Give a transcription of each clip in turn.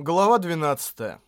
Глава 12.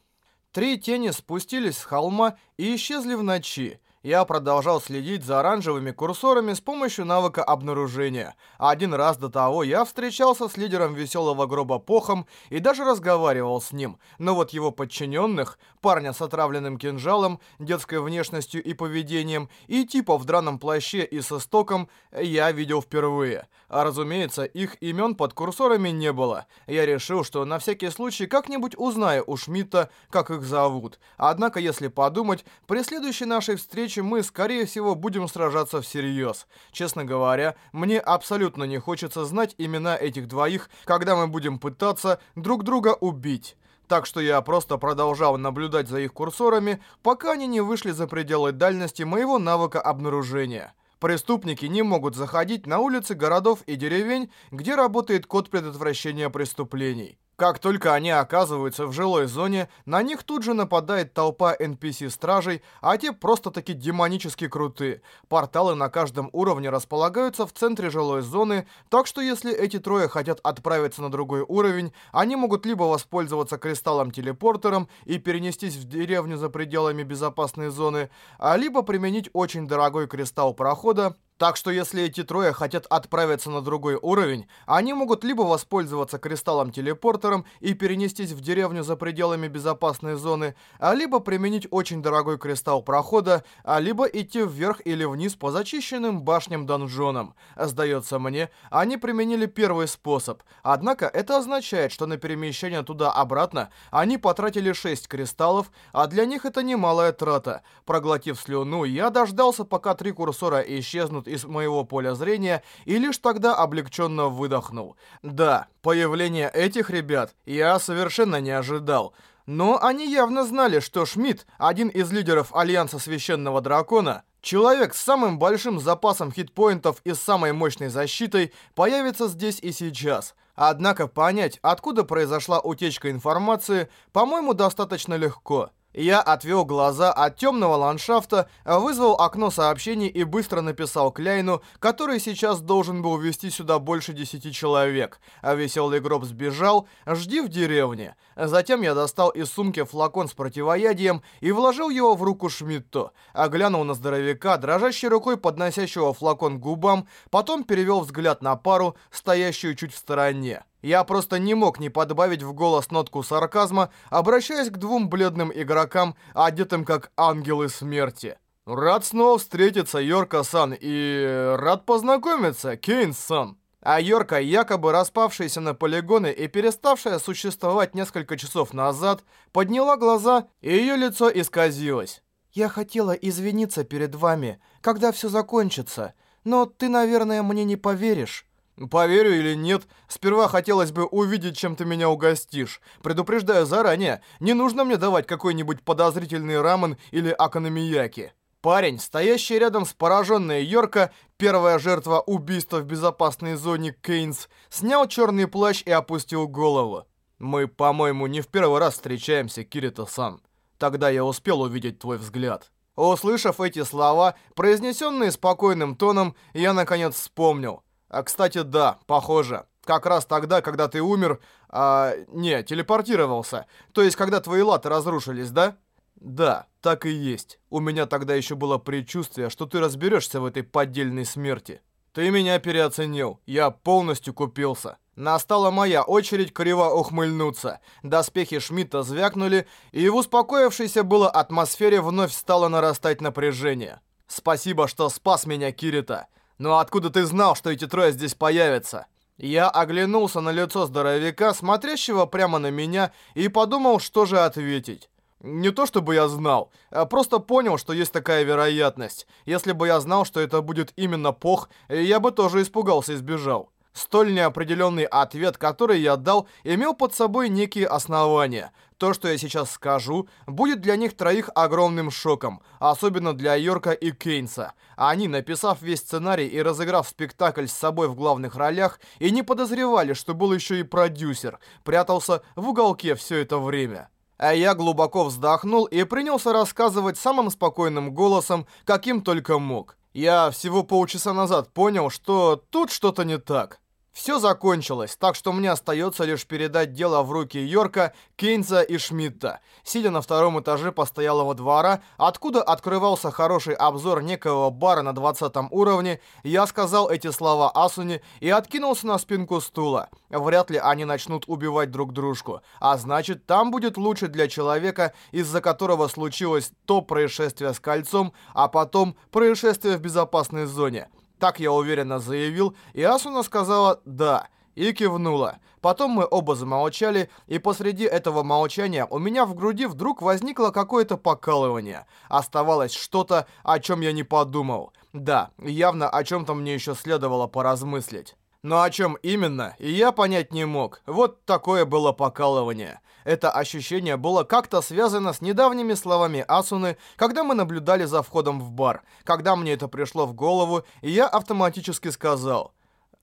Три тени спустились с холма и исчезли в ночи. Я продолжал следить за оранжевыми курсорами с помощью навыка обнаружения. Один раз до того я встречался с лидером веселого гроба Похом и даже разговаривал с ним. Но вот его подчиненных, парня с отравленным кинжалом, детской внешностью и поведением, и типа в драном плаще и со стоком, я видел впервые. А разумеется, их имен под курсорами не было. Я решил, что на всякий случай как-нибудь узнаю у Шмидта, как их зовут. Однако, если подумать, при следующей нашей встрече встречи мы, скорее всего, будем сражаться всерьез. Честно говоря, мне абсолютно не хочется знать имена этих двоих, когда мы будем пытаться друг друга убить. Так что я просто продолжал наблюдать за их курсорами, пока они не вышли за пределы дальности моего навыка обнаружения. Преступники не могут заходить на улицы городов и деревень, где работает код предотвращения преступлений. Как только они оказываются в жилой зоне, на них тут же нападает толпа NPC-стражей, а те просто-таки демонически крутые. Порталы на каждом уровне располагаются в центре жилой зоны, так что если эти трое хотят отправиться на другой уровень, они могут либо воспользоваться кристаллом-телепортером и перенестись в деревню за пределами безопасной зоны, а либо применить очень дорогой кристалл прохода, так что если эти трое хотят отправиться на другой уровень, они могут либо воспользоваться кристаллом-телепортером и перенестись в деревню за пределами безопасной зоны, а либо применить очень дорогой кристалл прохода, а либо идти вверх или вниз по зачищенным башням-донжонам. Сдается мне, они применили первый способ. Однако это означает, что на перемещение туда-обратно они потратили 6 кристаллов, а для них это немалая трата. Проглотив слюну, я дождался, пока три курсора исчезнут из моего поля зрения и лишь тогда облегченно выдохнул. Да, появление этих ребят я совершенно не ожидал. Но они явно знали, что Шмидт, один из лидеров Альянса Священного Дракона, человек с самым большим запасом хитпоинтов и самой мощной защитой, появится здесь и сейчас. Однако понять, откуда произошла утечка информации, по-моему, достаточно легко. Я отвел глаза от темного ландшафта, вызвал окно сообщений и быстро написал Кляйну, который сейчас должен был вести сюда больше десяти человек. А веселый гроб сбежал, жди в деревне. Затем я достал из сумки флакон с противоядием и вложил его в руку Шмидту. Оглянул на здоровяка, дрожащей рукой подносящего флакон к губам, потом перевел взгляд на пару, стоящую чуть в стороне. Я просто не мог не подбавить в голос нотку сарказма, обращаясь к двум бледным игрокам, одетым как ангелы смерти. «Рад снова встретиться, Йорка-сан, и рад познакомиться, Кейн-сан». А Йорка, якобы распавшаяся на полигоны и переставшая существовать несколько часов назад, подняла глаза, и ее лицо исказилось. «Я хотела извиниться перед вами, когда все закончится, но ты, наверное, мне не поверишь». Поверю или нет, сперва хотелось бы увидеть, чем ты меня угостишь. Предупреждаю заранее, не нужно мне давать какой-нибудь подозрительный рамен или акономияки. Парень, стоящий рядом с пораженной Йорка, первая жертва убийства в безопасной зоне Кейнс, снял черный плащ и опустил голову. Мы, по-моему, не в первый раз встречаемся, Кирита-сан. Тогда я успел увидеть твой взгляд. Услышав эти слова, произнесенные спокойным тоном, я наконец вспомнил. А, кстати, да, похоже. Как раз тогда, когда ты умер... А, не, телепортировался. То есть, когда твои латы разрушились, да? Да, так и есть. У меня тогда еще было предчувствие, что ты разберешься в этой поддельной смерти. Ты меня переоценил. Я полностью купился. Настала моя очередь криво ухмыльнуться. Доспехи Шмидта звякнули, и в успокоившейся было атмосфере вновь стало нарастать напряжение. Спасибо, что спас меня, Кирита. «Но откуда ты знал, что эти трое здесь появятся?» Я оглянулся на лицо здоровяка, смотрящего прямо на меня, и подумал, что же ответить. Не то чтобы я знал, а просто понял, что есть такая вероятность. Если бы я знал, что это будет именно Пох, я бы тоже испугался и сбежал. Столь неопределенный ответ, который я дал, имел под собой некие основания. То, что я сейчас скажу, будет для них троих огромным шоком, особенно для Йорка и Кейнса. Они, написав весь сценарий и разыграв спектакль с собой в главных ролях, и не подозревали, что был еще и продюсер, прятался в уголке все это время. А я глубоко вздохнул и принялся рассказывать самым спокойным голосом, каким только мог. Я всего полчаса назад понял, что тут что-то не так. Все закончилось, так что мне остается лишь передать дело в руки Йорка, Кейнса и Шмидта. Сидя на втором этаже постоялого двора, откуда открывался хороший обзор некого бара на 20 уровне, я сказал эти слова Асуне и откинулся на спинку стула. Вряд ли они начнут убивать друг дружку, а значит, там будет лучше для человека, из-за которого случилось то происшествие с кольцом, а потом происшествие в безопасной зоне. Так я уверенно заявил, и Асуна сказала «да» и кивнула. Потом мы оба замолчали, и посреди этого молчания у меня в груди вдруг возникло какое-то покалывание. Оставалось что-то, о чем я не подумал. Да, явно о чем-то мне еще следовало поразмыслить. Но о чем именно, я понять не мог. Вот такое было покалывание. Это ощущение было как-то связано с недавними словами Асуны, когда мы наблюдали за входом в бар. Когда мне это пришло в голову, я автоматически сказал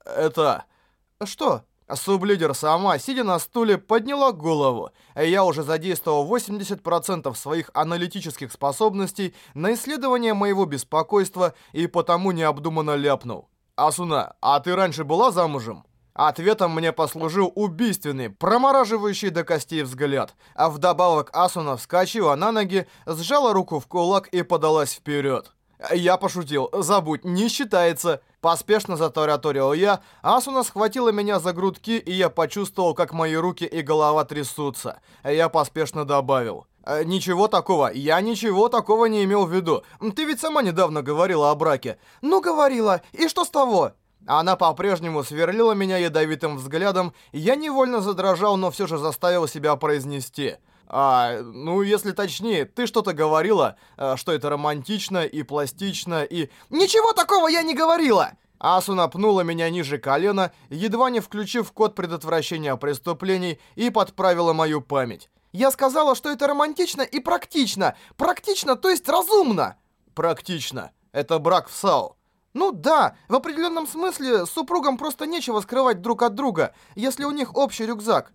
«Это...» «Что?» Сублидер сама, сидя на стуле, подняла голову. Я уже задействовал 80% своих аналитических способностей на исследование моего беспокойства и потому необдуманно ляпнул. «Асуна, а ты раньше была замужем?» Ответом мне послужил убийственный, промораживающий до костей взгляд. А вдобавок Асуна вскочила на ноги, сжала руку в кулак и подалась вперед. Я пошутил. Забудь, не считается. Поспешно затараторил я. Асуна схватила меня за грудки, и я почувствовал, как мои руки и голова трясутся. Я поспешно добавил. «Э, «Ничего такого, я ничего такого не имел в виду. Ты ведь сама недавно говорила о браке». «Ну, говорила. И что с того?» Она по-прежнему сверлила меня ядовитым взглядом, я невольно задрожал, но все же заставил себя произнести. А, ну, если точнее, ты что-то говорила, э, что это романтично и пластично и... Ничего такого я не говорила! Асуна пнула меня ниже колена, едва не включив код предотвращения преступлений и подправила мою память. Я сказала, что это романтично и практично. Практично, то есть разумно. Практично. Это брак в САУ. Ну да, в определенном смысле супругам просто нечего скрывать друг от друга, если у них общий рюкзак.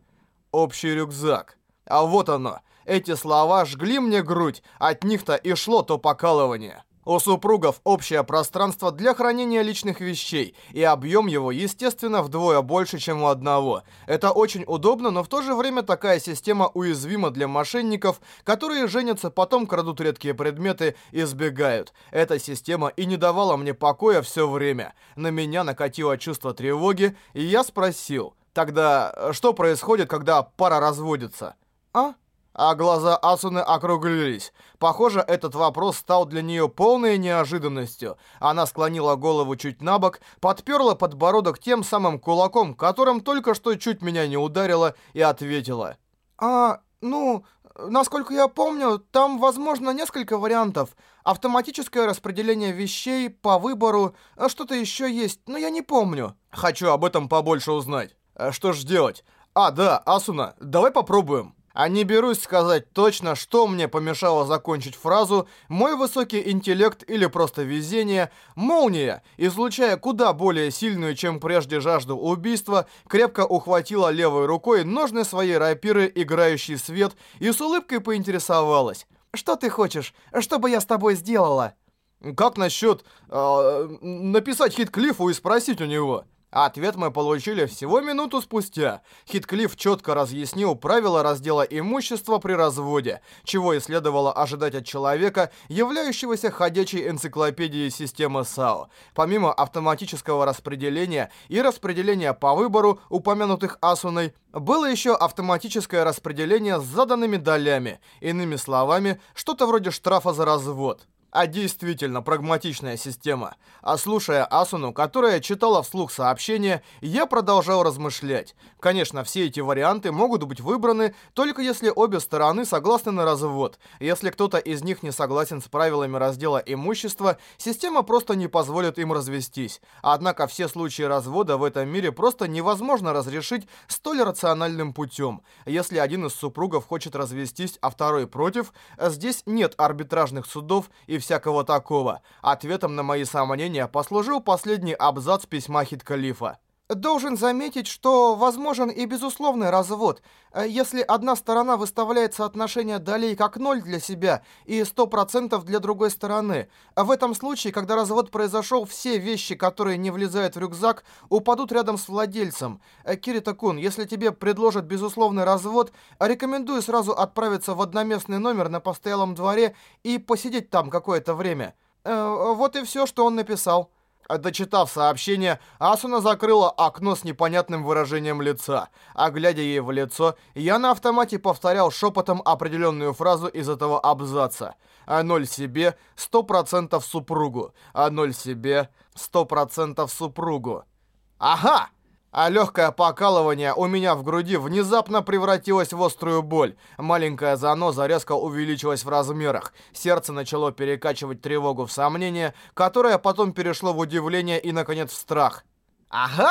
Общий рюкзак. А вот оно. Эти слова жгли мне грудь, от них-то и шло то покалывание. У супругов общее пространство для хранения личных вещей, и объем его, естественно, вдвое больше, чем у одного. Это очень удобно, но в то же время такая система уязвима для мошенников, которые женятся, потом крадут редкие предметы и сбегают. Эта система и не давала мне покоя все время. На меня накатило чувство тревоги, и я спросил, тогда что происходит, когда пара разводится? А? А глаза Асуны округлились. Похоже, этот вопрос стал для нее полной неожиданностью. Она склонила голову чуть на бок, подперла подбородок тем самым кулаком, которым только что чуть меня не ударила, и ответила. «А, ну, насколько я помню, там возможно несколько вариантов. Автоматическое распределение вещей по выбору, а что-то еще есть, но я не помню». «Хочу об этом побольше узнать. А что ж делать? А, да, Асуна, давай попробуем». А не берусь сказать точно, что мне помешало закончить фразу «мой высокий интеллект» или просто везение. Молния, излучая куда более сильную, чем прежде жажду убийства, крепко ухватила левой рукой ножны своей рапиры, играющий свет, и с улыбкой поинтересовалась. «Что ты хочешь? Что бы я с тобой сделала?» «Как насчет э, написать Хит Клиффу и спросить у него?» Ответ мы получили всего минуту спустя. Хитклифф четко разъяснил правила раздела имущества при разводе, чего и следовало ожидать от человека, являющегося ходячей энциклопедией системы САО. Помимо автоматического распределения и распределения по выбору, упомянутых Асуной, было еще автоматическое распределение с заданными долями, иными словами, что-то вроде штрафа за развод а действительно прагматичная система. А слушая Асуну, которая читала вслух сообщение, я продолжал размышлять. Конечно, все эти варианты могут быть выбраны, только если обе стороны согласны на развод. Если кто-то из них не согласен с правилами раздела имущества, система просто не позволит им развестись. Однако все случаи развода в этом мире просто невозможно разрешить столь рациональным путем. Если один из супругов хочет развестись, а второй против, здесь нет арбитражных судов и всякого такого. Ответом на мои сомнения послужил последний абзац письма Хит-Калифа. Должен заметить, что возможен и безусловный развод. Э, если одна сторона выставляет соотношение долей как ноль для себя и 100% для другой стороны. В этом случае, когда развод произошел, все вещи, которые не влезают в рюкзак, упадут рядом с владельцем. Э, Кирита-кун, если тебе предложат безусловный развод, рекомендую сразу отправиться в одноместный номер на постоялом дворе и посидеть там какое-то время. Э, вот и все, что он написал. Дочитав сообщение, Асуна закрыла окно с непонятным выражением лица. А глядя ей в лицо, я на автомате повторял шепотом определенную фразу из этого абзаца. А ноль себе, сто процентов супругу. А ноль себе, сто процентов супругу. Ага! А легкое покалывание у меня в груди внезапно превратилось в острую боль. Маленькая заноза резко увеличилась в размерах. Сердце начало перекачивать тревогу в сомнение, которое потом перешло в удивление и, наконец, в страх. «Ага!»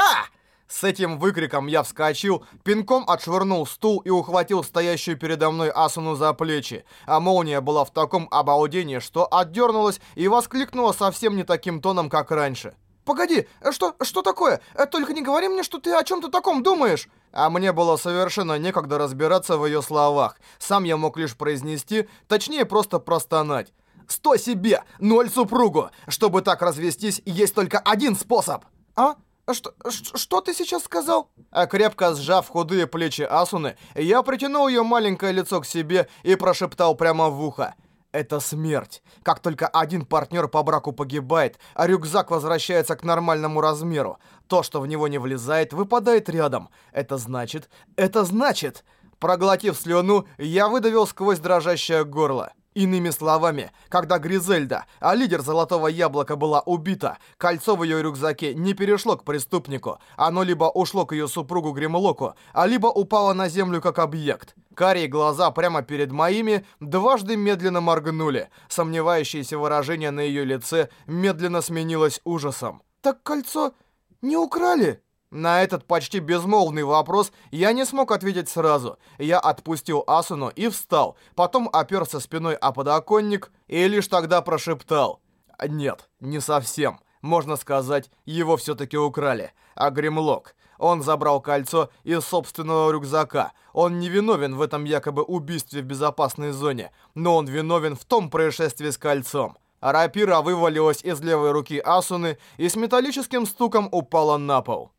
С этим выкриком я вскочил, пинком отшвырнул стул и ухватил стоящую передо мной Асуну за плечи. А молния была в таком обалдении, что отдернулась и воскликнула совсем не таким тоном, как раньше. Погоди, что, что такое? Э, только не говори мне, что ты о чем-то таком думаешь. А мне было совершенно некогда разбираться в ее словах. Сам я мог лишь произнести, точнее просто простонать. «Сто себе, ноль супругу! Чтобы так развестись, есть только один способ!» «А? Что, что ты сейчас сказал?» а Крепко сжав худые плечи Асуны, я притянул ее маленькое лицо к себе и прошептал прямо в ухо. Это смерть. Как только один партнер по браку погибает, а рюкзак возвращается к нормальному размеру, то, что в него не влезает, выпадает рядом. Это значит... Это значит... Проглотив слюну, я выдавил сквозь дрожащее горло. Иными словами, когда Гризельда, а лидер Золотого Яблока была убита, кольцо в ее рюкзаке не перешло к преступнику. Оно либо ушло к ее супругу Гремлоку, а либо упало на землю как объект. Карие глаза прямо перед моими дважды медленно моргнули. Сомневающееся выражение на ее лице медленно сменилось ужасом. «Так кольцо не украли?» На этот почти безмолвный вопрос я не смог ответить сразу. Я отпустил Асуну и встал, потом оперся спиной о подоконник и лишь тогда прошептал. «Нет, не совсем. Можно сказать, его все-таки украли. А Гремлок, он забрал кольцо из собственного рюкзака. Он не виновен в этом якобы убийстве в безопасной зоне, но он виновен в том происшествии с кольцом». Рапира вывалилась из левой руки Асуны и с металлическим стуком упала на пол.